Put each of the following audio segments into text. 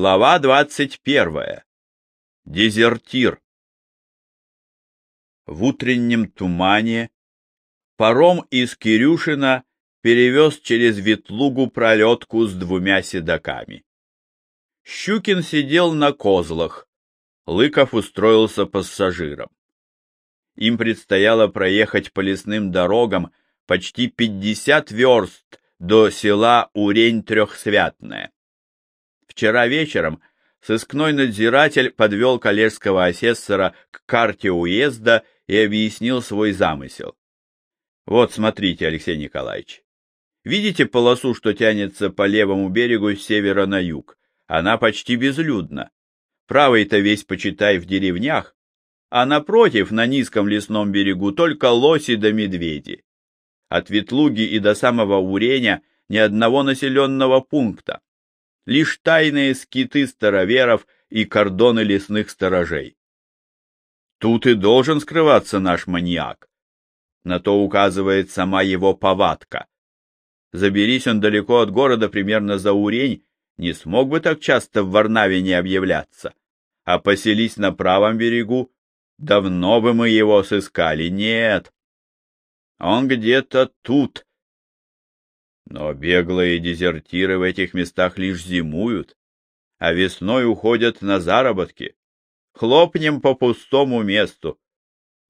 Глава двадцать первая. Дезертир. В утреннем тумане паром из Кирюшина перевез через Ветлугу пролетку с двумя седаками. Щукин сидел на козлах, Лыков устроился пассажиром. Им предстояло проехать по лесным дорогам почти пятьдесят верст до села Урень-Трехсвятное. Вчера вечером сыскной надзиратель подвел коллежского асессора к карте уезда и объяснил свой замысел. Вот смотрите, Алексей Николаевич. Видите полосу, что тянется по левому берегу с севера на юг? Она почти безлюдна. Правый-то весь, почитай, в деревнях, а напротив, на низком лесном берегу, только лоси да медведи. От Ветлуги и до самого Уреня ни одного населенного пункта лишь тайные скиты староверов и кордоны лесных сторожей. Тут и должен скрываться наш маньяк. На то указывает сама его повадка. Заберись он далеко от города, примерно за Урень, не смог бы так часто в Варнаве не объявляться. А поселись на правом берегу, давно бы мы его сыскали. Нет, он где-то тут, но беглые дезертиры в этих местах лишь зимуют, а весной уходят на заработки. Хлопнем по пустому месту.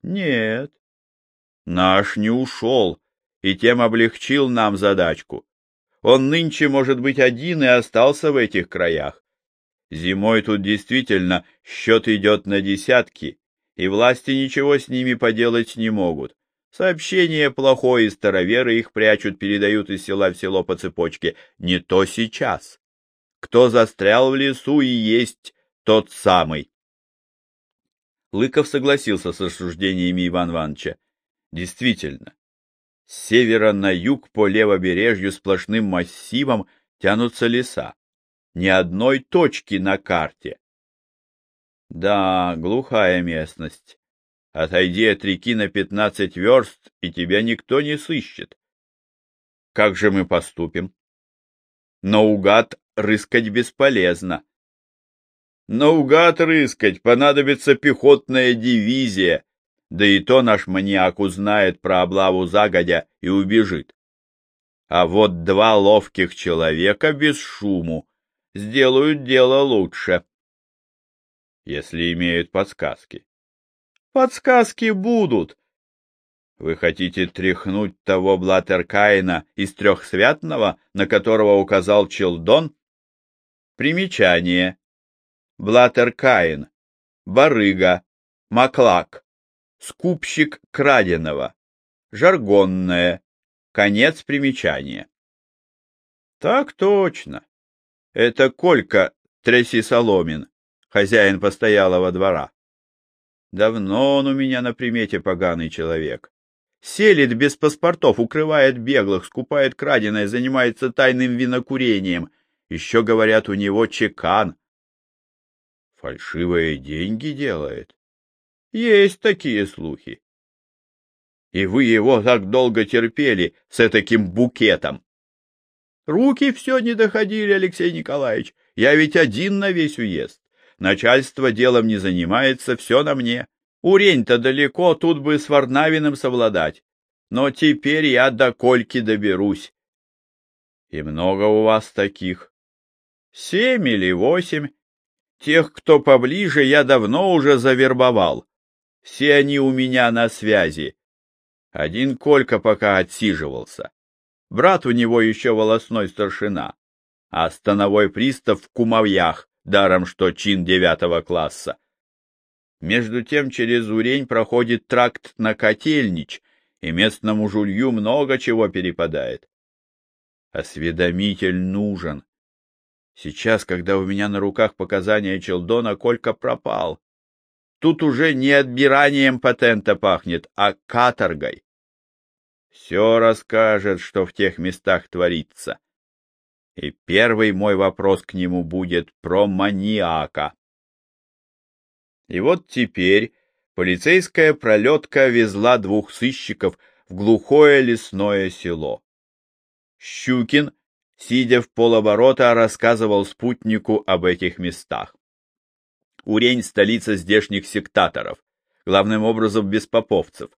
Нет, наш не ушел, и тем облегчил нам задачку. Он нынче, может быть, один и остался в этих краях. Зимой тут действительно счет идет на десятки, и власти ничего с ними поделать не могут. Сообщение плохое, староверы их прячут, передают из села в село по цепочке. Не то сейчас. Кто застрял в лесу и есть тот самый. Лыков согласился с рассуждениями Ивана Ивановича. Действительно, с севера на юг по левобережью сплошным массивом тянутся леса. Ни одной точки на карте. Да, глухая местность. Отойди от реки на пятнадцать верст, и тебя никто не сыщет. Как же мы поступим? Наугад рыскать бесполезно. Наугад рыскать понадобится пехотная дивизия, да и то наш маньяк узнает про облаву загодя и убежит. А вот два ловких человека без шуму сделают дело лучше, если имеют подсказки. Подсказки будут. Вы хотите тряхнуть того Блаттеркаина из трехсвятного, на которого указал Челдон? Примечание. Блаттеркаин, барыга, маклак, скупщик краденого, жаргонное, конец примечания. Так точно. Это Колька Треси Соломин, хозяин постоялого двора. Давно он у меня на примете поганый человек. Селит без паспортов, укрывает беглых, скупает краденое, занимается тайным винокурением. Еще, говорят, у него чекан. Фальшивые деньги делает. Есть такие слухи. И вы его так долго терпели с таким букетом. Руки все не доходили, Алексей Николаевич. Я ведь один на весь уезд. Начальство делом не занимается, все на мне. Урень-то далеко, тут бы с Варнавиным совладать. Но теперь я до Кольки доберусь. И много у вас таких? Семь или восемь. Тех, кто поближе, я давно уже завербовал. Все они у меня на связи. Один Колька пока отсиживался. Брат у него еще волосной старшина, а становой пристав в кумовьях даром что чин девятого класса. Между тем через Урень проходит тракт на Котельнич, и местному жулью много чего перепадает. Осведомитель нужен. Сейчас, когда у меня на руках показания Челдона, Колька пропал. Тут уже не отбиранием патента пахнет, а каторгой. Все расскажет, что в тех местах творится. И первый мой вопрос к нему будет про маньяка. И вот теперь полицейская пролетка везла двух сыщиков в глухое лесное село. Щукин сидя в полоборота, рассказывал спутнику об этих местах. Урень — столица здешних сектаторов, главным образом беспоповцев.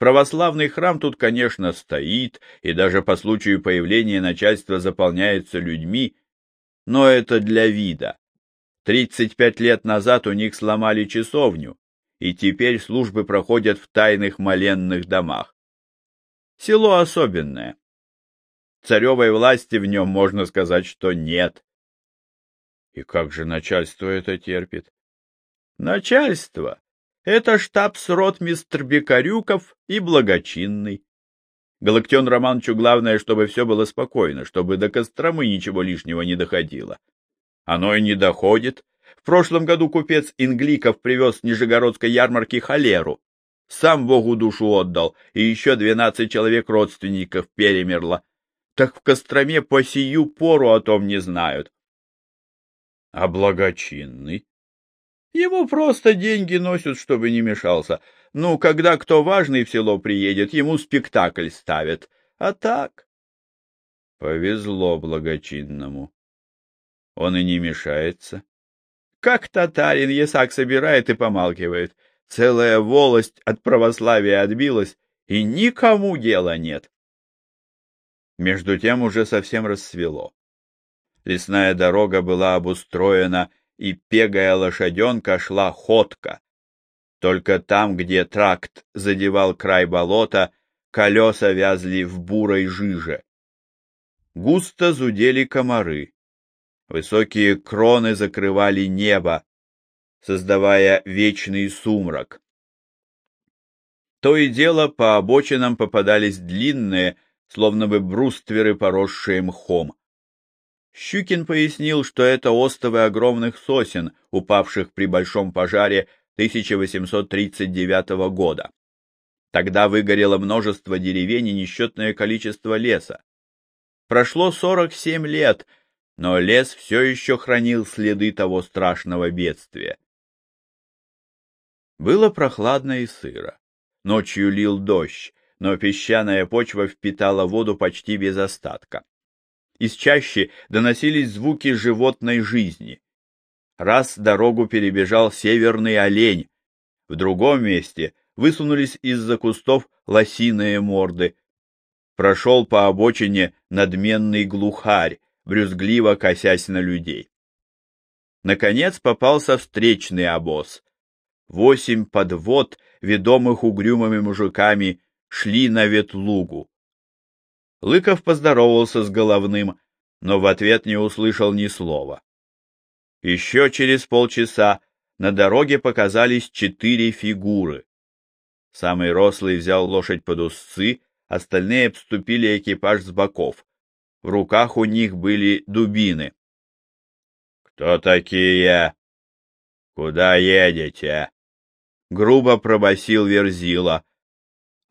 Православный храм тут, конечно, стоит, и даже по случаю появления начальства заполняется людьми, но это для вида. Тридцать пять лет назад у них сломали часовню, и теперь службы проходят в тайных моленных домах. Село особенное. Царевой власти в нем, можно сказать, что нет. И как же начальство это терпит? Начальство это штабс-ротмистр Бекарюков и Благочинный. Галактион Романовичу главное, чтобы все было спокойно, чтобы до Костромы ничего лишнего не доходило. Оно и не доходит. В прошлом году купец Ингликов привез с Нижегородской ярмарки холеру. Сам Богу душу отдал, и еще двенадцать человек родственников перемерло. Так в Костроме по сию пору о том не знают. А благочинный? Ему просто деньги носят, чтобы не мешался. Ну, когда кто важный в село приедет, ему спектакль ставят. А так... Повезло благочинному. Он и не мешается. Как татарин ясак собирает и помалкивает. Целая волость от православия отбилась, и никому дела нет. Между тем уже совсем рассвело. Лесная дорога была обустроена и пегая лошаденка шла ходка. Только там, где тракт задевал край болота, колеса вязли в бурой жиже. Густо зудели комары. Высокие кроны закрывали небо, создавая вечный сумрак. То и дело по обочинам попадались длинные, словно бы брустверы, поросшие мхом. Щукин пояснил, что это остовы огромных сосен, упавших при большом пожаре 1839 года. Тогда выгорело множество деревень и несчетное количество леса. Прошло 47 лет, но лес все еще хранил следы того страшного бедствия. Было прохладно и сыро. Ночью лил дождь, но песчаная почва впитала воду почти без остатка. Из чащи доносились звуки животной жизни. Раз дорогу перебежал северный олень, в другом месте высунулись из-за кустов лосиные морды. Прошел по обочине надменный глухарь, брюзгливо косясь на людей. Наконец попался встречный обоз. Восемь подвод, ведомых угрюмыми мужиками, шли на ветлугу. Лыков поздоровался с головным, но в ответ не услышал ни слова. Еще через полчаса на дороге показались четыре фигуры. Самый рослый взял лошадь под узцы, остальные обступили экипаж с боков. В руках у них были дубины. — Кто такие? Куда едете? — грубо пробасил Верзила.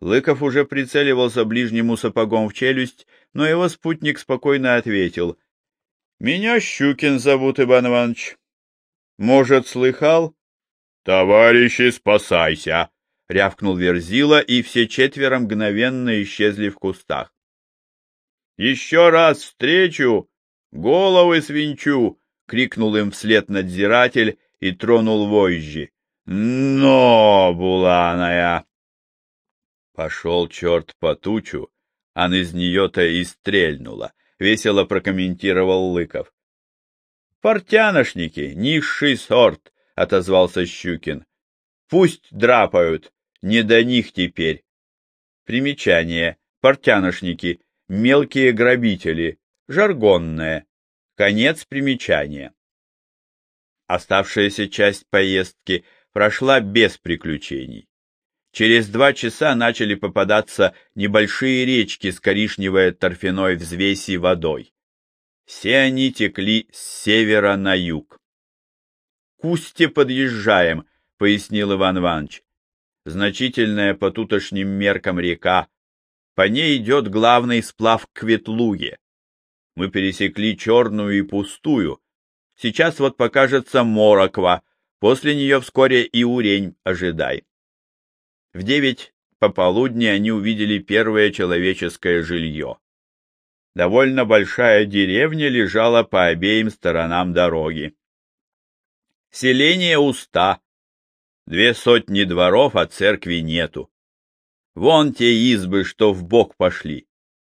Лыков уже прицеливался ближнему сапогом в челюсть, но его спутник спокойно ответил. — Меня Щукин зовут, Иван Иванович. — Может, слыхал? — Товарищи, спасайся! — рявкнул Верзила, и все четверо мгновенно исчезли в кустах. — Еще раз встречу! Головы свинчу! — крикнул им вслед надзиратель и тронул вожжи. — Но, буланая! Пошел черт по тучу, а из нее-то и стрельнуло, — весело прокомментировал Лыков. — Портяношники, низший сорт, — отозвался Щукин. — Пусть драпают, не до них теперь. Примечание. Портяношники, мелкие грабители, жаргонное. Конец примечания. Оставшаяся часть поездки прошла без приключений. Через два часа начали попадаться небольшие речки с коричневой торфяной взвеси водой. Все они текли с севера на юг. — К устье подъезжаем, — пояснил Иван Иванович. — Значительная по тутошним меркам река. По ней идет главный сплав к Ветлуге. Мы пересекли черную и пустую. Сейчас вот покажется Мороква, после нее вскоре и Урень ожидай. В девять пополудни они увидели первое человеческое жилье. Довольно большая деревня лежала по обеим сторонам дороги. Селение уста. Две сотни дворов, а церкви нету. Вон те избы, что в бок пошли.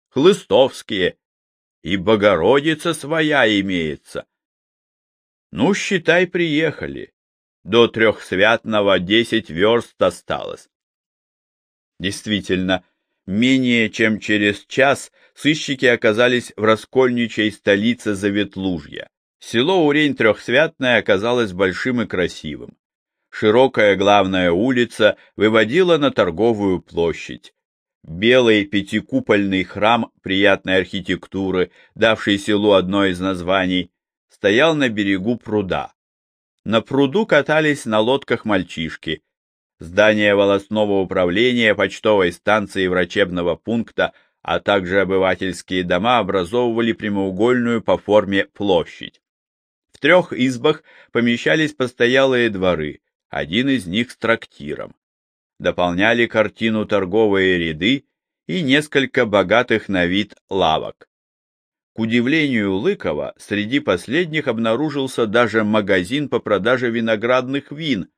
Хлыстовские. И Богородица своя имеется. Ну, считай, приехали. До трехсвятного десять верст осталось. Действительно, менее чем через час сыщики оказались в раскольничей столице Заветлужья. Село Урень-Трехсвятное оказалось большим и красивым. Широкая главная улица выводила на торговую площадь. Белый пятикупольный храм приятной архитектуры, давший селу одно из названий, стоял на берегу пруда. На пруду катались на лодках мальчишки. Здание волосного управления, почтовой станции и врачебного пункта, а также обывательские дома образовывали прямоугольную по форме площадь. В трех избах помещались постоялые дворы, один из них с трактиром. Дополняли картину торговые ряды и несколько богатых на вид лавок. К удивлению Лыкова, среди последних обнаружился даже магазин по продаже виноградных вин.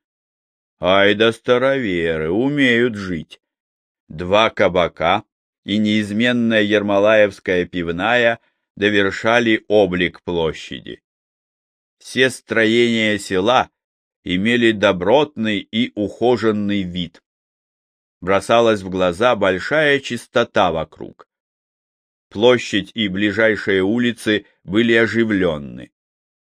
Ай да староверы, умеют жить. Два кабака и неизменная Ермолаевская пивная довершали облик площади. Все строения села имели добротный и ухоженный вид. Бросалась в глаза большая чистота вокруг. Площадь и ближайшие улицы были оживленны.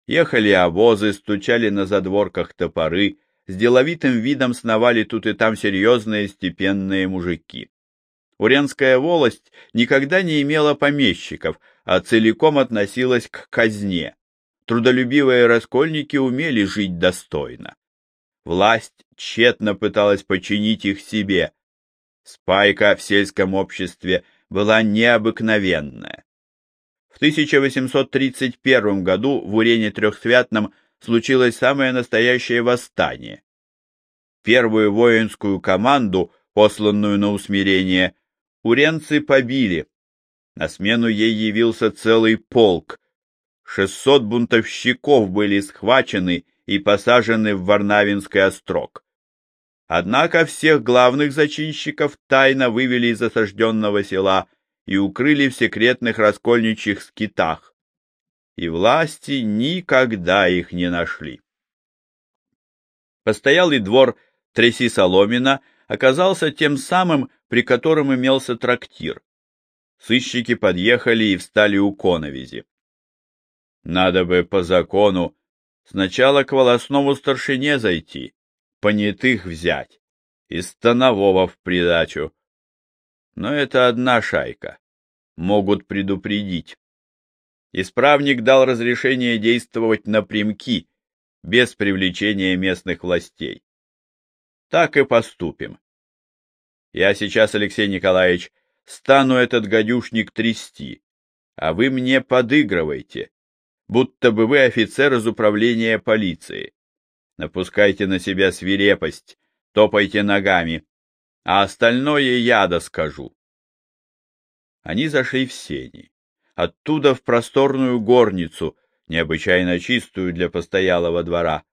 Ехали обозы, стучали на задворках топоры, с деловитым видом сновали тут и там серьезные степенные мужики. Уренская волость никогда не имела помещиков, а целиком относилась к казне. Трудолюбивые раскольники умели жить достойно. Власть тщетно пыталась подчинить их себе. Спайка в сельском обществе была необыкновенная. В 1831 году в Урене Трехсвятном случилось самое настоящее восстание. Первую воинскую команду, посланную на усмирение, уренцы побили. На смену ей явился целый полк. Шестьсот бунтовщиков были схвачены и посажены в Варнавинский острог. Однако всех главных зачинщиков тайно вывели из осажденного села и укрыли в секретных раскольничьих скитах. И власти никогда их не нашли. Постоялый двор Треси Соломина оказался тем самым, при котором имелся трактир. Сыщики подъехали и встали у коновизи. Надо бы по закону сначала к волосному старшине зайти, понятых взять и станового в придачу. Но это одна шайка. Могут предупредить. Исправник дал разрешение действовать напрямки, без привлечения местных властей. Так и поступим. Я сейчас, Алексей Николаевич, стану этот гадюшник трясти, а вы мне подыгрывайте, будто бы вы офицер из управления полиции. Напускайте на себя свирепость, топайте ногами, а остальное я доскажу. Они зашли в сени, оттуда в просторную горницу, необычайно чистую для постоялого двора.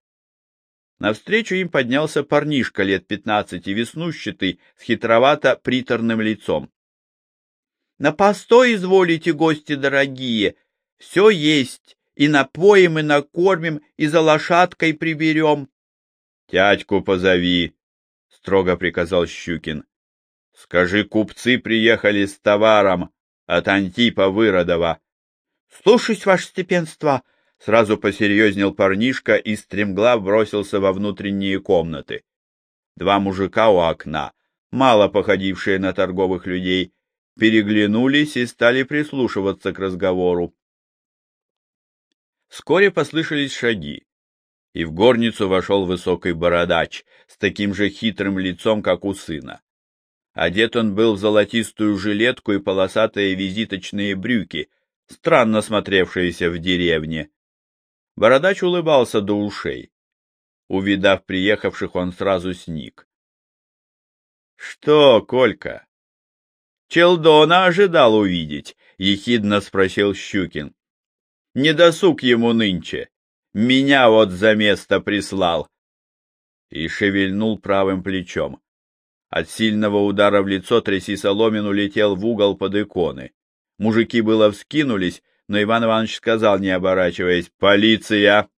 Навстречу им поднялся парнишка лет пятнадцати, веснущатый, с хитровато-приторным лицом. — На постой изволите, гости дорогие, все есть, и напоим, и накормим, и за лошадкой приберем. — Тятьку позови, — строго приказал Щукин. — Скажи, купцы приехали с товаром от Антипа Выродова. — Слушаюсь, ваше степенство, — сразу посерьезнел парнишка и стремглав бросился во внутренние комнаты. Два мужика у окна, мало походившие на торговых людей, переглянулись и стали прислушиваться к разговору. Вскоре послышались шаги, и в горницу вошел высокий бородач с таким же хитрым лицом, как у сына. Одет он был в золотистую жилетку и полосатые визиточные брюки, странно смотревшиеся в деревне. Бородач улыбался до ушей. Увидав приехавших, он сразу сник. — Что, Колька, Челдона ожидал увидеть, — ехидно спросил Щукин. — Не досуг ему нынче. Меня вот за место прислал. И шевельнул правым плечом. От сильного удара в лицо тряси Соломин улетел в угол под иконы. Мужики было вскинулись, но Иван Иванович сказал, не оборачиваясь, «Полиция!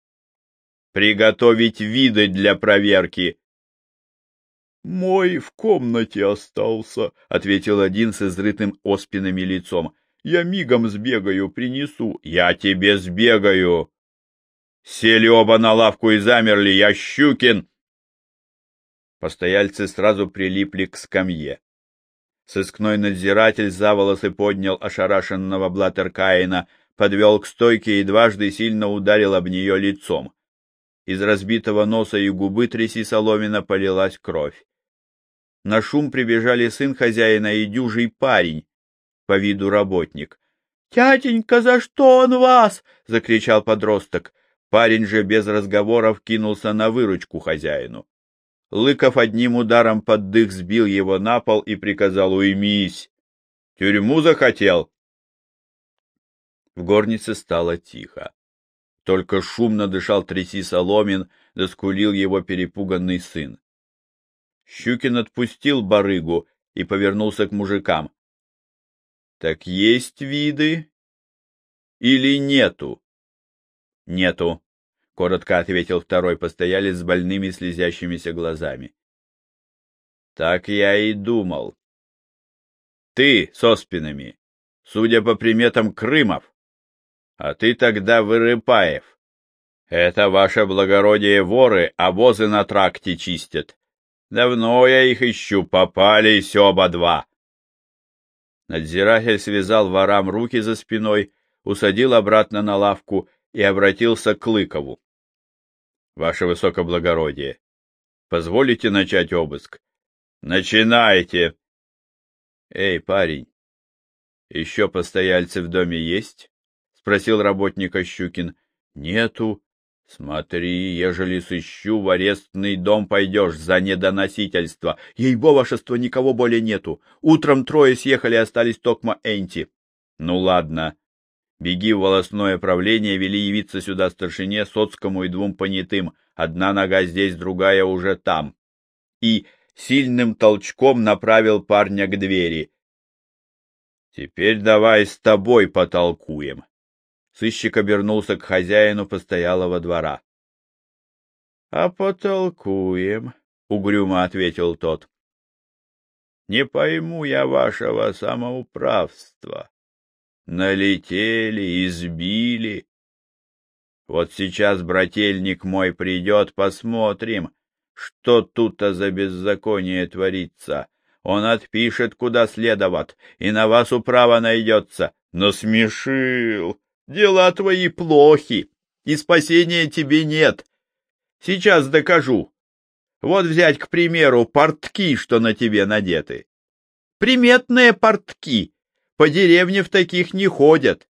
Приготовить виды для проверки!» «Мой в комнате остался», — ответил один с изрытым оспинами лицом. «Я мигом сбегаю, принесу». «Я тебе сбегаю!» Сели оба на лавку и замерли. «Я Щукин!» Постояльцы сразу прилипли к скамье. Сыскной надзиратель за волосы поднял ошарашенного Блаттеркаина, подвел к стойке и дважды сильно ударил об нее лицом. Из разбитого носа и губы тряси соломина полилась кровь. На шум прибежали сын хозяина и дюжий парень, по виду работник. «Тятенька, за что он вас?» — закричал подросток. Парень же без разговоров кинулся на выручку хозяину. Лыков одним ударом под дых сбил его на пол и приказал «Уймись!» «Тюрьму захотел?» В горнице стало тихо. Только шумно дышал тряси Соломин, доскулил его перепуганный сын. Щукин отпустил барыгу и повернулся к мужикам. — Так есть виды или нету? — Нету, — коротко ответил второй постоялец с больными слезящимися глазами. — Так я и думал. — Ты со спинами, судя по приметам Крымов, а ты тогда Вырыпаев. Это ваше благородие воры, возы на тракте чистят. Давно я их ищу, попались оба два. Надзиратель связал ворам руки за спиной, усадил обратно на лавку и обратился к Лыкову. — Ваше высокоблагородие, позволите начать обыск? — Начинайте! — Эй, парень, еще постояльцы в доме есть? — спросил работника Щукин. — Нету, Смотри, ежели сыщу, в арестный дом пойдешь за недоносительство. Ей-бо, вашество, никого более нету. Утром трое съехали, остались токма Энти. Ну ладно. Беги в волосное правление, вели явиться сюда старшине, соцкому и двум понятым. Одна нога здесь, другая уже там. И сильным толчком направил парня к двери. Теперь давай с тобой потолкуем. Сыщик обернулся к хозяину постоялого двора. — А потолкуем, — угрюмо ответил тот. — Не пойму я вашего самоуправства. Налетели, избили. Вот сейчас брательник мой придет, посмотрим, что тут-то за беззаконие творится. Он отпишет, куда следовать, и на вас управа найдется. Но смешил! Дела твои плохи, и спасения тебе нет. Сейчас докажу. Вот взять, к примеру, портки, что на тебе надеты. Приметные портки. По деревне в таких не ходят.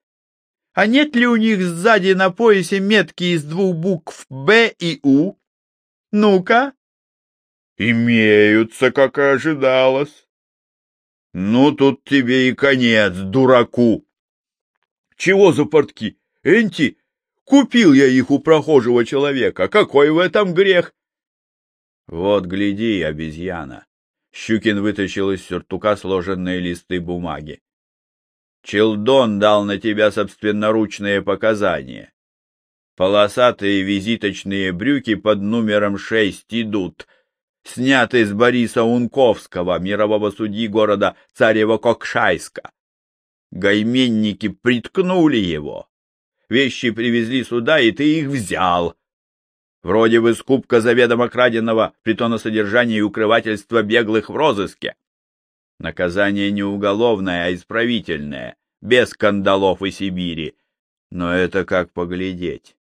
А нет ли у них сзади на поясе метки из двух букв «Б» и «У»? Ну-ка. Имеются, как и ожидалось. Ну, тут тебе и конец, дураку. Чего за портки? Энти? Купил я их у прохожего человека. Какой в этом грех? Вот, гляди, обезьяна. Щукин вытащил из сюртука сложенные листы бумаги. Челдон дал на тебя собственноручные показания. Полосатые визиточные брюки под номером шесть идут. Сняты с Бориса Унковского, мирового судьи города Царево-Кокшайска. Гайменники приткнули его. Вещи привезли сюда, и ты их взял. Вроде бы скупка заведомо краденого притоносодержания и укрывательства беглых в розыске. Наказание не уголовное, а исправительное, без кандалов и Сибири. Но это как поглядеть.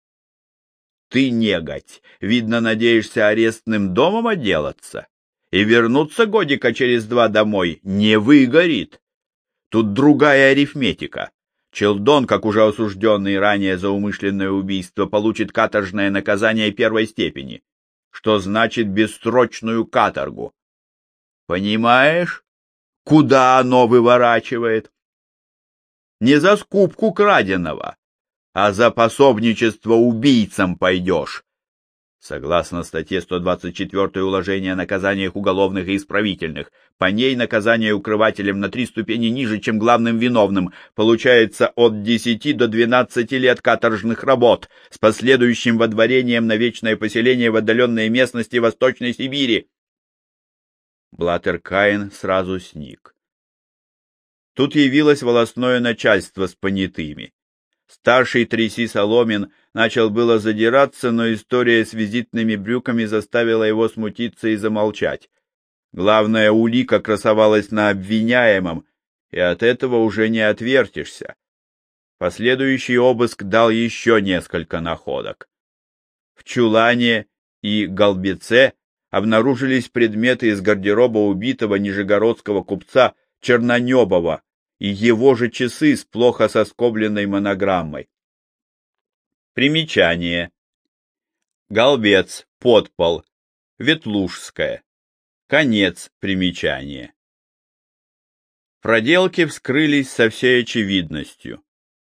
Ты, негодь, видно, надеешься арестным домом отделаться? И вернуться годика через два домой не выгорит. Тут другая арифметика. Челдон, как уже осужденный ранее за умышленное убийство, получит каторжное наказание первой степени, что значит бессрочную каторгу. Понимаешь? Куда оно выворачивает. Не за скупку краденого, а за пособничество убийцам пойдешь. Согласно статье 124 уложения о наказаниях уголовных и исправительных, по ней наказание укрывателем на три ступени ниже, чем главным виновным, получается от 10 до 12 лет каторжных работ с последующим водворением на вечное поселение в отдаленной местности Восточной Сибири. Блаттер Каин сразу сник. Тут явилось волосное начальство с понятыми. Старший Тряси Соломин начал было задираться, но история с визитными брюками заставила его смутиться и замолчать. Главная улика красовалась на обвиняемом, и от этого уже не отвертишься. Последующий обыск дал еще несколько находок. В чулане и голбеце обнаружились предметы из гардероба убитого нижегородского купца Чернонебова, и его же часы с плохо соскобленной монограммой. Примечание. Голбец, подпол, Ветлужская. Конец примечания. Проделки вскрылись со всей очевидностью.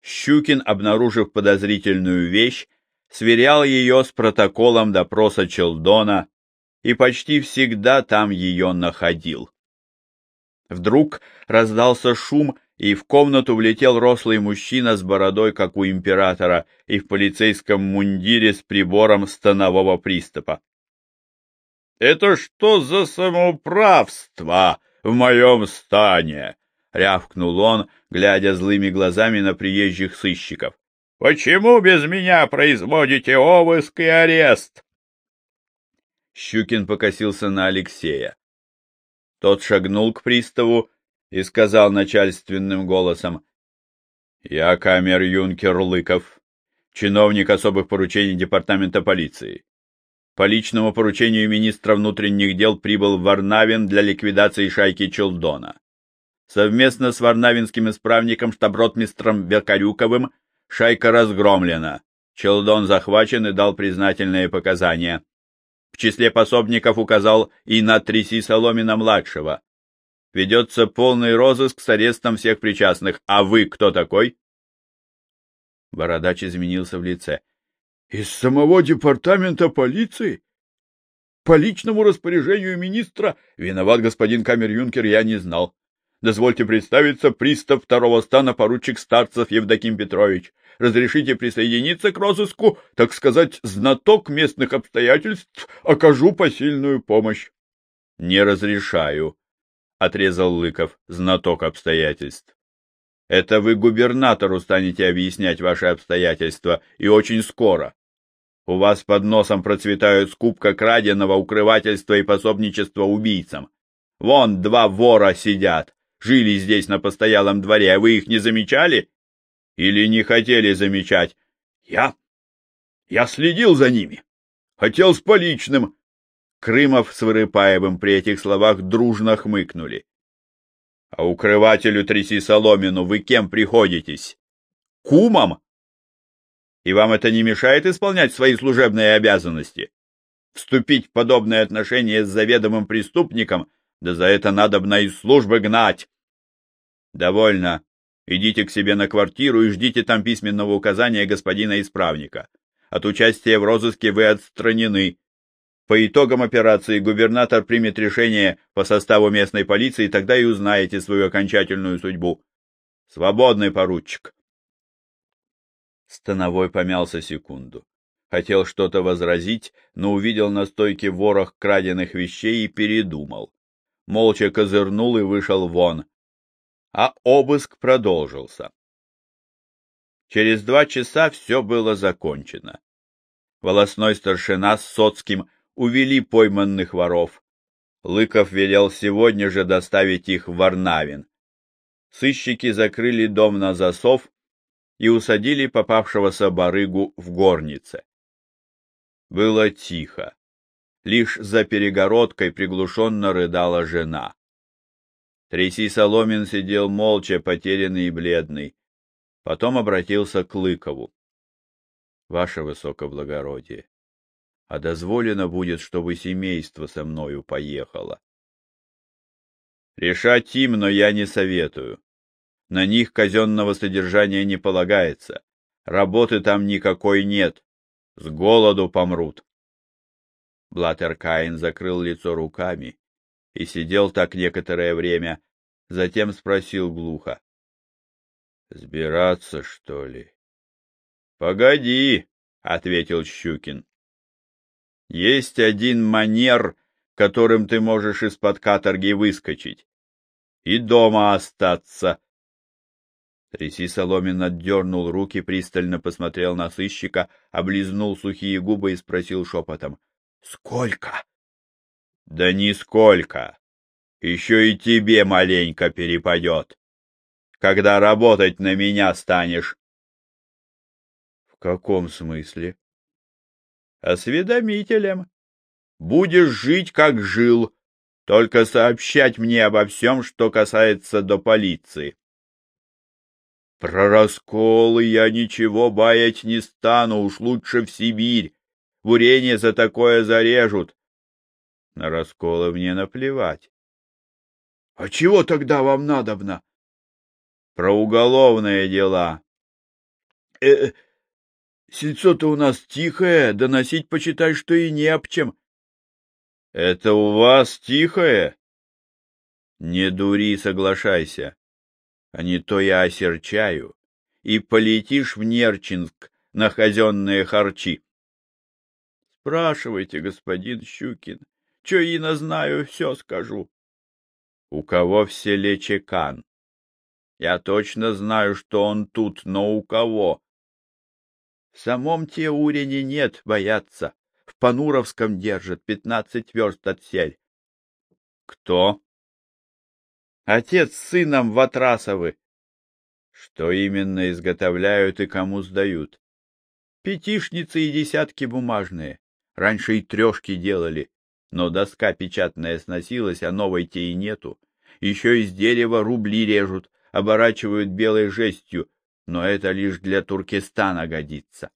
Щукин, обнаружив подозрительную вещь, сверял ее с протоколом допроса Челдона и почти всегда там ее находил. Вдруг раздался шум, и в комнату влетел рослый мужчина с бородой, как у императора, и в полицейском мундире с прибором станового приступа. — Это что за самоуправство в моем стане? — рявкнул он, глядя злыми глазами на приезжих сыщиков. — Почему без меня производите обыск и арест? Щукин покосился на Алексея. Тот шагнул к приставу и сказал начальственным голосом, «Я камер-юнкер Лыков, чиновник особых поручений Департамента полиции. По личному поручению министра внутренних дел прибыл Варнавин для ликвидации шайки Челдона. Совместно с варнавинским исправником штаб-ротмистром Бекарюковым шайка разгромлена. Челдон захвачен и дал признательные показания. В числе пособников указал и на Тряси Соломина-младшего. Ведется полный розыск с арестом всех причастных. А вы кто такой? Бородач изменился в лице. — Из самого департамента полиции? По личному распоряжению министра? Виноват господин камер-юнкер, я не знал. Дозвольте представиться, пристав второго стана поручик Старцев Евдоким Петрович. Разрешите присоединиться к розыску, так сказать, знаток местных обстоятельств, окажу посильную помощь. — Не разрешаю, — отрезал Лыков, знаток обстоятельств. — Это вы губернатору станете объяснять ваши обстоятельства, и очень скоро. У вас под носом процветают скупка краденого, укрывательства и пособничество убийцам. Вон два вора сидят, жили здесь на постоялом дворе, а вы их не замечали? Или не хотели замечать? Я... я следил за ними. Хотел с поличным. Крымов с Вырыпаевым при этих словах дружно хмыкнули. А укрывателю тряси соломину вы кем приходитесь? Кумом? И вам это не мешает исполнять свои служебные обязанности? Вступить в подобное отношение с заведомым преступником, да за это надобно из службы гнать. Довольно. Идите к себе на квартиру и ждите там письменного указания господина исправника. От участия в розыске вы отстранены. По итогам операции губернатор примет решение по составу местной полиции, тогда и узнаете свою окончательную судьбу. Свободный поручик. Становой помялся секунду. Хотел что-то возразить, но увидел на стойке ворох краденных вещей и передумал. Молча козырнул и вышел вон, а обыск продолжился. Через два часа все было закончено. Волосной старшина с Соцким увели пойманных воров. Лыков велел сегодня же доставить их в Варнавин. Сыщики закрыли дом на засов и усадили попавшегося барыгу в горнице. Было тихо. Лишь за перегородкой приглушенно рыдала жена. Тряси Соломин сидел молча, потерянный и бледный. Потом обратился к Лыкову. — Ваше высокоблагородие, а дозволено будет, чтобы семейство со мною поехало. Решать им, но я не советую. На них казенного содержания не полагается. Работы там никакой нет. С голоду помрут. Блаттеркайн закрыл лицо руками и сидел так некоторое время, затем спросил глухо. — Сбираться, что ли? — Погоди, — ответил Щукин. — Есть один манер, которым ты можешь из-под каторги выскочить. И дома остаться. Треси Соломин отдернул руки, пристально посмотрел на сыщика, облизнул сухие губы и спросил шепотом. — Сколько? — Да нисколько. Еще и тебе маленько перепадет. Когда работать на меня станешь. — В каком смысле? — Осведомителем. Будешь жить, как жил, только сообщать мне обо всем, что касается до полиции. Про расколы я ничего баять не стану, уж лучше в Сибирь. В Урене за такое зарежут. На расколы мне наплевать. — А чего тогда вам надобно? — Про уголовные дела. Э, — Э, сельцо-то у нас тихое, доносить почитай, что и не об чем. — Это у вас тихое? — Не дури, соглашайся а не то я осерчаю, и полетишь в Нерчинск на казенные харчи. Спрашивайте, господин Щукин, и знаю, все скажу. У кого в селе чекан? Я точно знаю, что он тут, но у кого? В самом те урене нет, боятся. В Пануровском держат пятнадцать верст от сель. Кто? Отец с сыном Ватрасовы. Что именно изготовляют и кому сдают? Пятишницы и десятки бумажные. Раньше и трешки делали, но доска печатная сносилась, а новой-те и нету. Еще из дерева рубли режут, оборачивают белой жестью, но это лишь для Туркестана годится.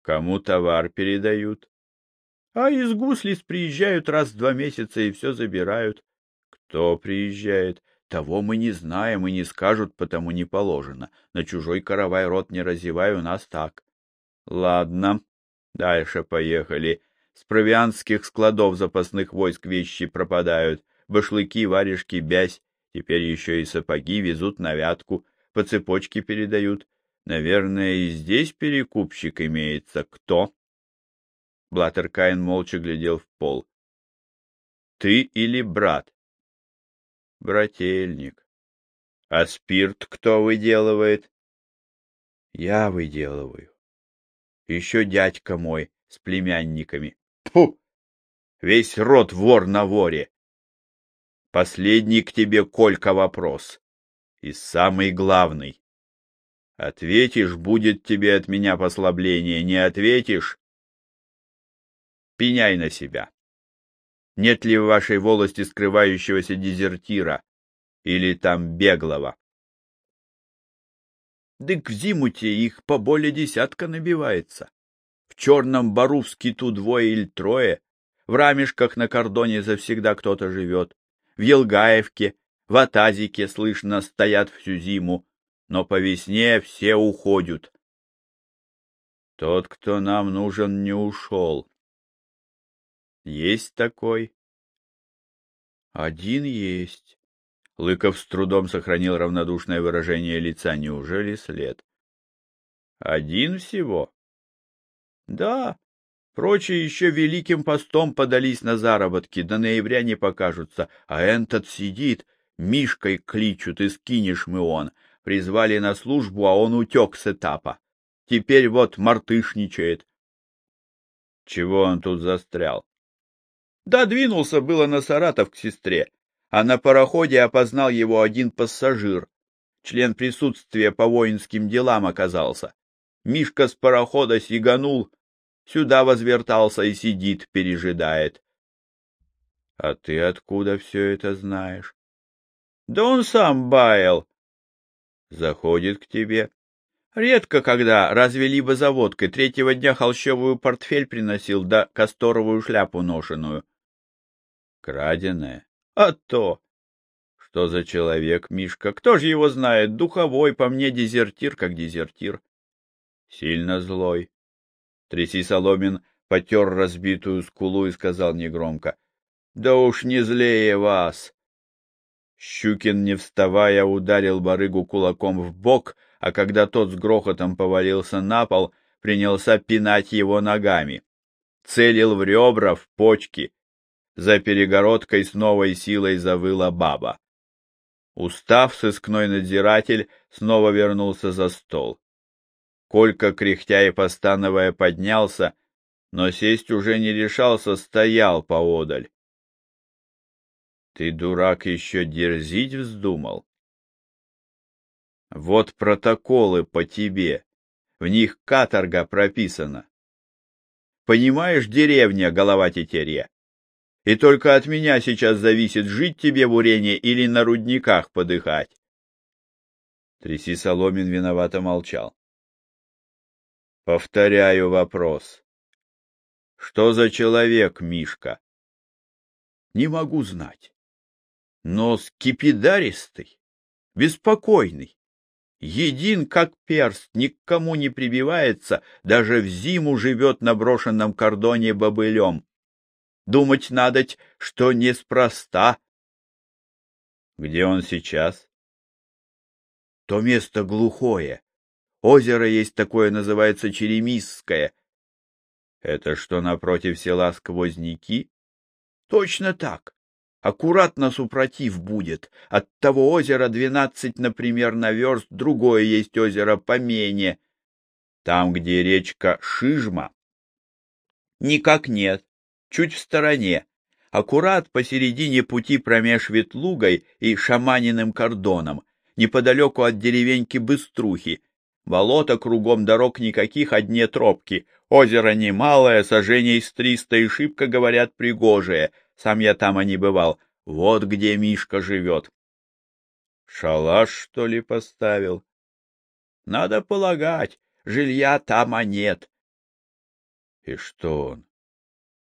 Кому товар передают? А из Гуслис приезжают раз в два месяца и все забирают. Кто приезжает? Того мы не знаем и не скажут, потому не положено. На чужой каравай рот не разевай, у нас так. Ладно, дальше поехали. С провианских складов запасных войск вещи пропадают. Башлыки, варежки, бязь. Теперь еще и сапоги везут на вятку. По цепочке передают. Наверное, и здесь перекупщик имеется. Кто? Блаттеркайн молча глядел в пол. — Ты или брат? брательник. А спирт кто выделывает? Я выделываю. Еще дядька мой с племянниками. Фу! Весь род вор на воре. Последний к тебе, Колька, вопрос. И самый главный. Ответишь, будет тебе от меня послабление. Не ответишь — пеняй на себя. Нет ли в вашей волости скрывающегося дезертира или там беглого? Дык в зиму-те их по более десятка набивается. В черном бару в скиту двое или трое, в рамешках на кордоне завсегда кто-то живет, в Елгаевке, в Атазике, слышно, стоят всю зиму, но по весне все уходят. Тот, кто нам нужен, не ушел. Есть такой? Один есть. Лыков с трудом сохранил равнодушное выражение лица. Неужели след? Один всего? Да. Прочие еще великим постом подались на заработки, до ноября не покажутся, а этот сидит, Мишкой кличут, и скинешь мы он. Призвали на службу, а он утек с этапа. Теперь вот мартышничает. Чего он тут застрял? Да, двинулся было на Саратов к сестре, а на пароходе опознал его один пассажир. Член присутствия по воинским делам оказался. Мишка с парохода сиганул, сюда возвертался и сидит, пережидает. — А ты откуда все это знаешь? — Да он сам баял. — Заходит к тебе. — Редко когда, разве либо за водкой. Третьего дня холщовую портфель приносил, да касторовую шляпу ношеную. Краденое? А то! Что за человек, Мишка? Кто же его знает? Духовой, по мне дезертир, как дезертир. Сильно злой. Тряси Соломин потер разбитую скулу и сказал негромко. — Да уж не злее вас! Щукин, не вставая, ударил барыгу кулаком в бок, а когда тот с грохотом повалился на пол, принялся пинать его ногами. Целил в ребра, в почки. За перегородкой с новой силой завыла баба. Устав, сыскной надзиратель снова вернулся за стол. Колька, кряхтя и постановая, поднялся, но сесть уже не решался, стоял поодаль. — Ты, дурак, еще дерзить вздумал? — Вот протоколы по тебе, в них каторга прописана. Понимаешь, деревня, голова тетерья? И только от меня сейчас зависит, жить тебе в Урене или на рудниках подыхать. Тряси Соломин виновато молчал. Повторяю вопрос. Что за человек, Мишка? Не могу знать. Но скипидаристый, беспокойный, един как перст, никому не прибивается, даже в зиму живет на брошенном кордоне бобылем. Думать надо, что неспроста. Где он сейчас? То место глухое. Озеро есть такое, называется Черемисское. Это что, напротив села Сквозняки? Точно так. Аккуратно супротив будет. От того озера двенадцать, например, на верст, другое есть озеро помене. Там, где речка Шижма? Никак нет чуть в стороне, аккурат посередине пути промеж Ветлугой и Шаманиным кордоном, неподалеку от деревеньки Быструхи. Болото кругом дорог никаких, одни тропки. Озеро немалое, сажений с триста и шибко, говорят, пригожее. Сам я там, а не бывал. Вот где Мишка живет. Шалаш, что ли, поставил? Надо полагать, жилья там а нет. И что он?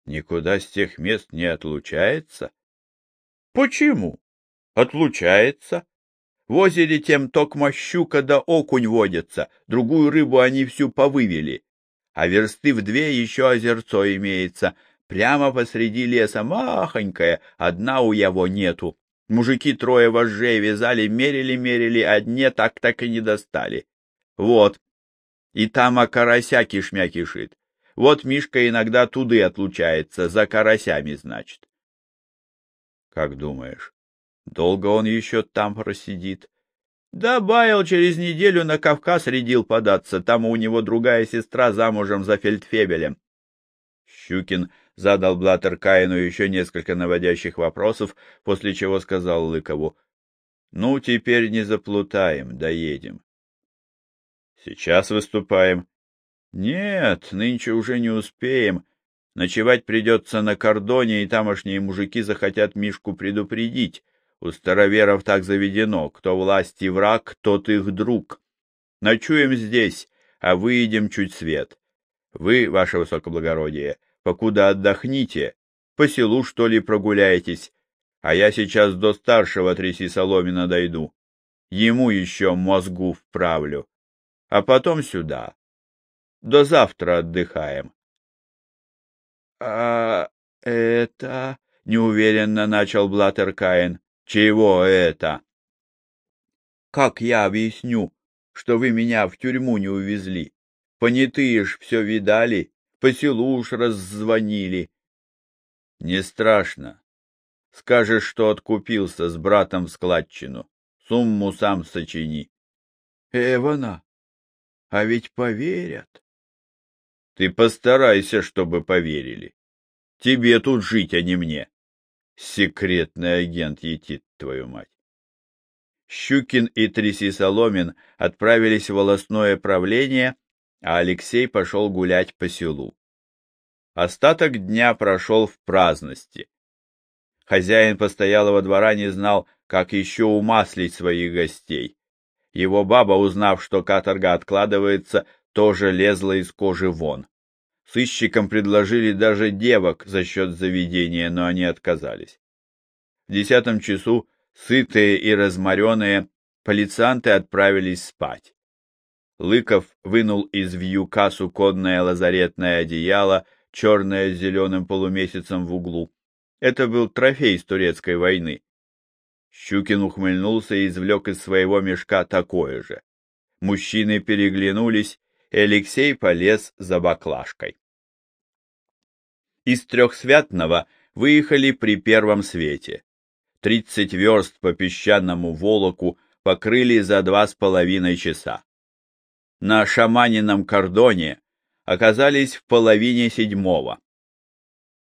никуда с тех мест не отлучается? — Почему? — Отлучается. В озере тем токмо щука да окунь водятся, другую рыбу они всю повывели. А версты в две еще озерцо имеется, прямо посреди леса, махонькое, одна у его нету. Мужики трое вожжей вязали, мерили-мерили, а дне так-так и не достали. Вот. И там о карася кишмя кишит. Вот Мишка иногда туды отлучается, за карасями, значит. Как думаешь, долго он еще там просидит? Да, Баял через неделю на Кавказ рядил податься, там у него другая сестра замужем за фельдфебелем. Щукин задал Блаттер Каину еще несколько наводящих вопросов, после чего сказал Лыкову, — Ну, теперь не заплутаем, доедем. — Сейчас выступаем, нет, нынче уже не успеем. Ночевать придется на кордоне, и тамошние мужики захотят Мишку предупредить. У староверов так заведено. Кто власти враг, тот их друг. Ночуем здесь, а выйдем чуть свет. Вы, ваше высокоблагородие, покуда отдохните, по селу, что ли, прогуляетесь, а я сейчас до старшего тряси соломина дойду. Ему еще мозгу вправлю. А потом сюда. До завтра отдыхаем. — А это... — неуверенно начал Блаттер Каин. — Чего это? — Как я объясню, что вы меня в тюрьму не увезли? Понятые ж все видали, по селу уж раззвонили. — Не страшно. Скажешь, что откупился с братом в складчину. Сумму сам сочини. — Эвана, а ведь поверят. Ты постарайся, чтобы поверили. Тебе тут жить, а не мне. Секретный агент етит, твою мать. Щукин и Тряси Соломин отправились в волосное правление, а Алексей пошел гулять по селу. Остаток дня прошел в праздности. Хозяин постоялого двора не знал, как еще умаслить своих гостей. Его баба, узнав, что каторга откладывается, тоже лезла из кожи вон. Сыщикам предложили даже девок за счет заведения, но они отказались. В десятом часу Сытые и разморенные, полицианты отправились спать. Лыков вынул из вьюка суконное лазаретное одеяло, черное с зеленым полумесяцем в углу. Это был трофей с турецкой войны. Щукин ухмыльнулся и извлек из своего мешка такое же. Мужчины переглянулись, Алексей полез за баклажкой. Из Трехсвятного выехали при первом свете. Тридцать верст по песчаному волоку покрыли за два с половиной часа на шаманином кордоне оказались в половине седьмого.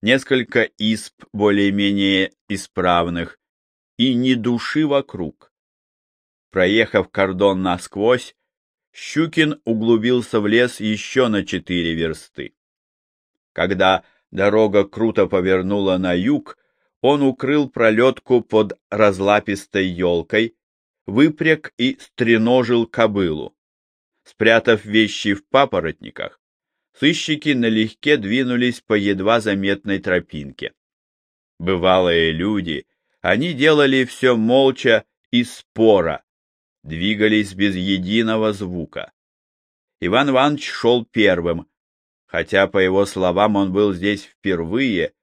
Несколько исп более-менее исправных и ни души вокруг. Проехав кордон насквозь, Щукин углубился в лес еще на четыре версты. Когда дорога круто повернула на юг, он укрыл пролетку под разлапистой елкой, выпряг и стреножил кобылу. Спрятав вещи в папоротниках, сыщики налегке двинулись по едва заметной тропинке. Бывалые люди, они делали все молча и спора, двигались без единого звука. Иван Иванович шел первым, хотя, по его словам, он был здесь впервые,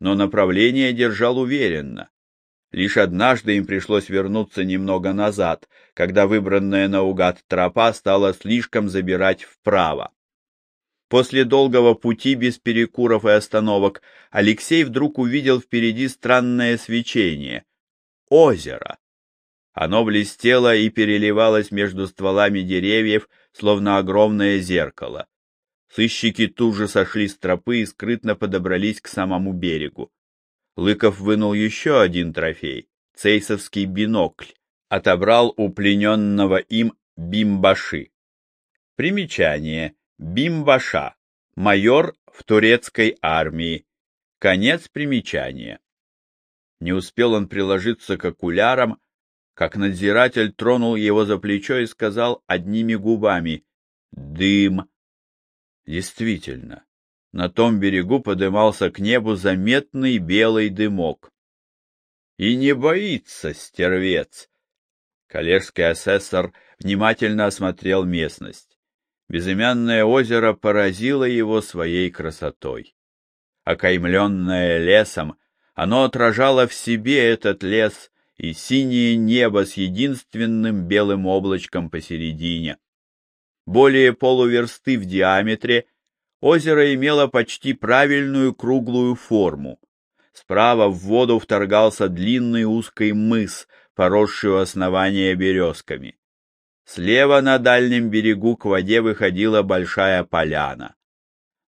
но направление держал уверенно. Лишь однажды им пришлось вернуться немного назад, когда выбранная наугад тропа стала слишком забирать вправо. После долгого пути без перекуров и остановок Алексей вдруг увидел впереди странное свечение — озеро. Оно блестело и переливалось между стволами деревьев, словно огромное зеркало. Сыщики тут же сошли с тропы и скрытно подобрались к самому берегу. Лыков вынул еще один трофей — цейсовский бинокль, отобрал у плененного им Бимбаши. Примечание. Бимбаша. Майор в турецкой армии. Конец примечания. Не успел он приложиться к окулярам, как надзиратель тронул его за плечо и сказал одними губами «Дым». Действительно, на том берегу подымался к небу заметный белый дымок. И не боится стервец. Коллежский асессор внимательно осмотрел местность. Безымянное озеро поразило его своей красотой. Окаймленное лесом, оно отражало в себе этот лес и синее небо с единственным белым облачком посередине. Более полуверсты в диаметре — Озеро имело почти правильную круглую форму. Справа в воду вторгался длинный узкий мыс, поросший у основания березками. Слева на дальнем берегу к воде выходила большая поляна.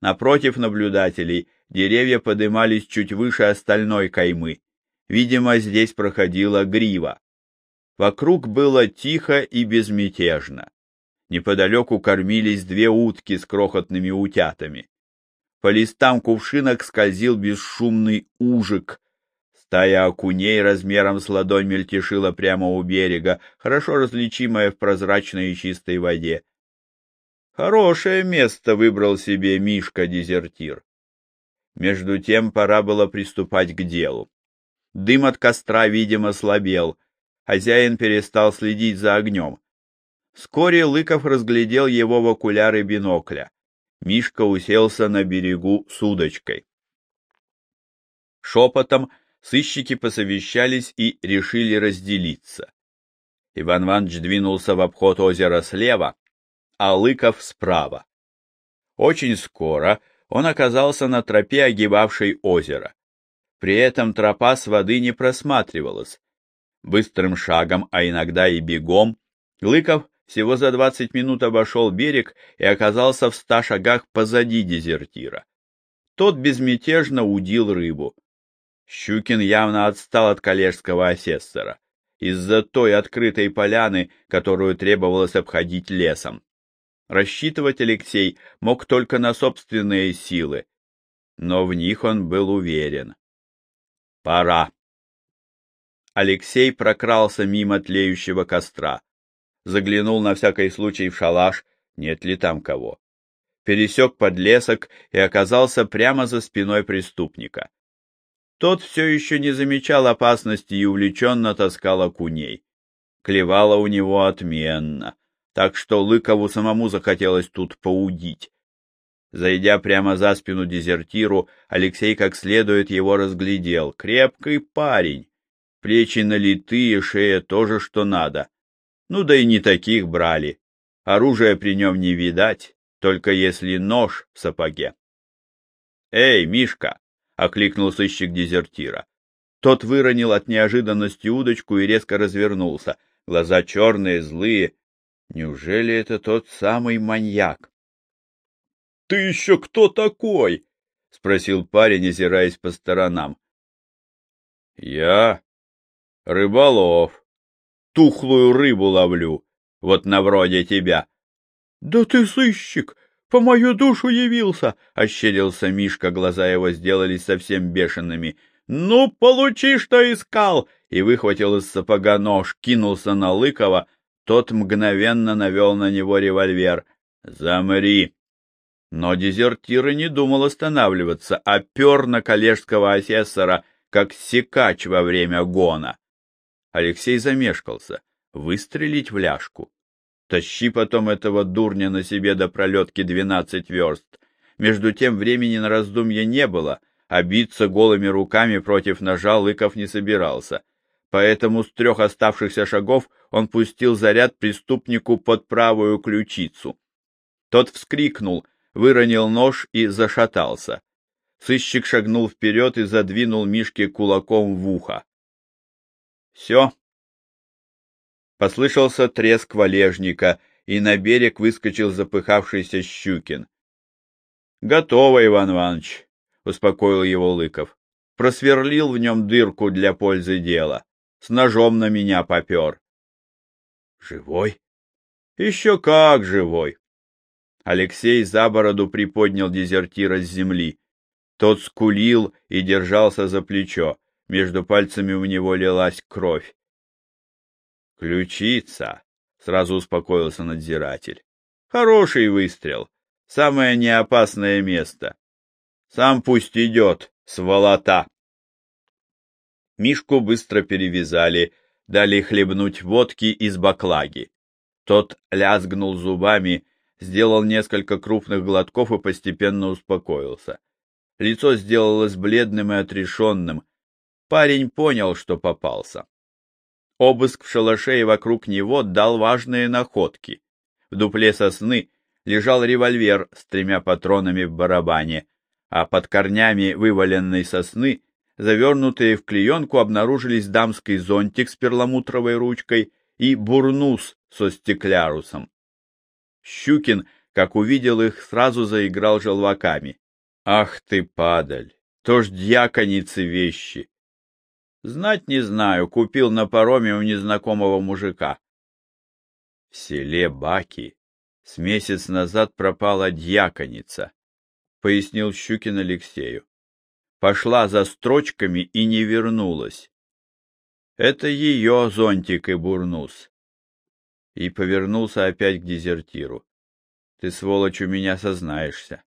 Напротив наблюдателей деревья подымались чуть выше остальной каймы. Видимо, здесь проходила грива. Вокруг было тихо и безмятежно. Неподалеку кормились две утки с крохотными утятами. По листам кувшинок скользил бесшумный ужик. Стая окуней размером с ладонь мельтешила прямо у берега, хорошо различимая в прозрачной и чистой воде. Хорошее место выбрал себе Мишка-дезертир. Между тем пора было приступать к делу. Дым от костра, видимо, слабел. Хозяин перестал следить за огнем. Вскоре Лыков разглядел его в окуляры бинокля. Мишка уселся на берегу с удочкой. Шепотом сыщики посовещались и решили разделиться. Иван Иванович двинулся в обход озера слева, а Лыков справа. Очень скоро он оказался на тропе, огибавшей озеро. При этом тропа с воды не просматривалась. Быстрым шагом, а иногда и бегом, Лыков всего за двадцать минут обошел берег и оказался в ста шагах позади дезертира. Тот безмятежно удил рыбу. Щукин явно отстал от коллежского асессора из-за той открытой поляны, которую требовалось обходить лесом. Рассчитывать Алексей мог только на собственные силы, но в них он был уверен. Пора. Алексей прокрался мимо тлеющего костра заглянул на всякий случай в шалаш, нет ли там кого. Пересек подлесок и оказался прямо за спиной преступника. Тот все еще не замечал опасности и увлеченно таскал окуней. Клевало у него отменно, так что Лыкову самому захотелось тут поудить. Зайдя прямо за спину дезертиру, Алексей как следует его разглядел. Крепкий парень. Плечи налитые, шея тоже что надо. Ну да и не таких брали. Оружия при нем не видать, только если нож в сапоге. «Эй, Мишка!» — окликнул сыщик дезертира. Тот выронил от неожиданности удочку и резко развернулся. Глаза черные, злые. Неужели это тот самый маньяк? — Ты еще кто такой? — спросил парень, озираясь по сторонам. — Я рыболов. Тухлую рыбу ловлю, вот на вроде тебя. — Да ты сыщик! по мою душу явился!» — ощерился Мишка, глаза его сделались совсем бешеными. «Ну, получи, что искал!» И выхватил из сапога нож, кинулся на Лыкова. Тот мгновенно навел на него револьвер. «Замри!» Но дезертир и не думал останавливаться, а пер на коллежского асессора, как секач во время гона. Алексей замешкался. Выстрелить в ляжку? Тащи потом этого дурня на себе до пролетки двенадцать верст. Между тем времени на раздумье не было, а биться голыми руками против ножа Лыков не собирался. Поэтому с трех оставшихся шагов он пустил заряд преступнику под правую ключицу. Тот вскрикнул, выронил нож и зашатался. Сыщик шагнул вперед и задвинул Мишке кулаком в ухо. — Все, Послышался треск валежника, и на берег выскочил запыхавшийся Щукин. — Готово, Иван Иванович, — успокоил его Лыков. Просверлил в нем дырку для пользы дела. С ножом на меня попер. — Живой? — Еще как живой. Алексей за бороду приподнял дезертира с земли. Тот скулил и держался за плечо. Между пальцами у него лилась кровь. Ключица, сразу успокоился надзиратель. Хороший выстрел. Самое неопасное место. Сам пусть идет, сволота. Мишку быстро перевязали, дали хлебнуть водки из баклаги. Тот лязгнул зубами, сделал несколько крупных глотков и постепенно успокоился. Лицо сделалось бледным и отрешенным. Парень понял, что попался. Обыск в шалаше и вокруг него дал важные находки. В дупле сосны лежал револьвер с тремя патронами в барабане, а под корнями вываленной сосны, завернутые в клеенку, обнаружились дамский зонтик с перламутровой ручкой и бурнус со стеклярусом. Щукин, как увидел их, сразу заиграл желваками. «Ах ты, падаль! То ж дьяконицы вещи! Знать не знаю, купил на пароме у незнакомого мужика. В селе Баки с месяц назад пропала дьяконица, пояснил Щукин Алексею. Пошла за строчками и не вернулась. Это ее зонтик и бурнус. И повернулся опять к дезертиру. Ты, сволочь, у меня сознаешься.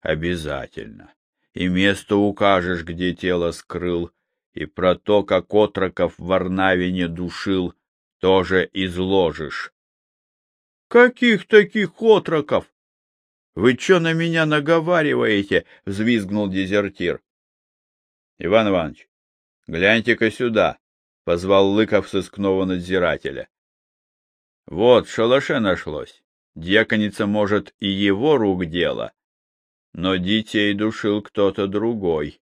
Обязательно. И место укажешь, где тело скрыл, и про то, как отроков в Варнавине душил, тоже изложишь. — Каких таких отроков? — Вы что на меня наговариваете? — взвизгнул дезертир. — Иван Иванович, гляньте-ка сюда, — позвал Лыков сыскного надзирателя. — Вот, в шалаше нашлось. Дьяконица, может, и его рук дело, но детей душил кто-то другой.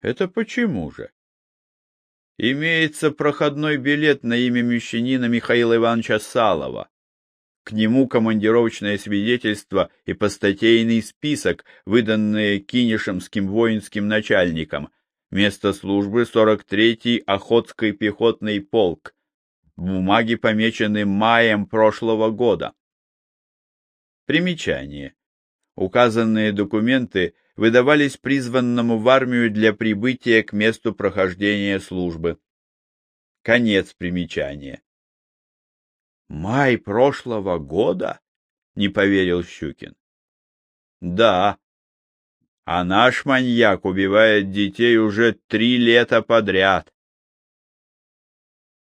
Это почему же? Имеется проходной билет на имя мещанина Михаила Ивановича Салова. К нему командировочное свидетельство и постатейный список, выданные Кинешемским воинским начальником. Место службы 43-й Охотский пехотный полк. Бумаги помечены маем прошлого года. Примечание. Указанные документы выдавались призванному в армию для прибытия к месту прохождения службы. Конец примечания. «Май прошлого года?» — не поверил Щукин. «Да. А наш маньяк убивает детей уже три лета подряд.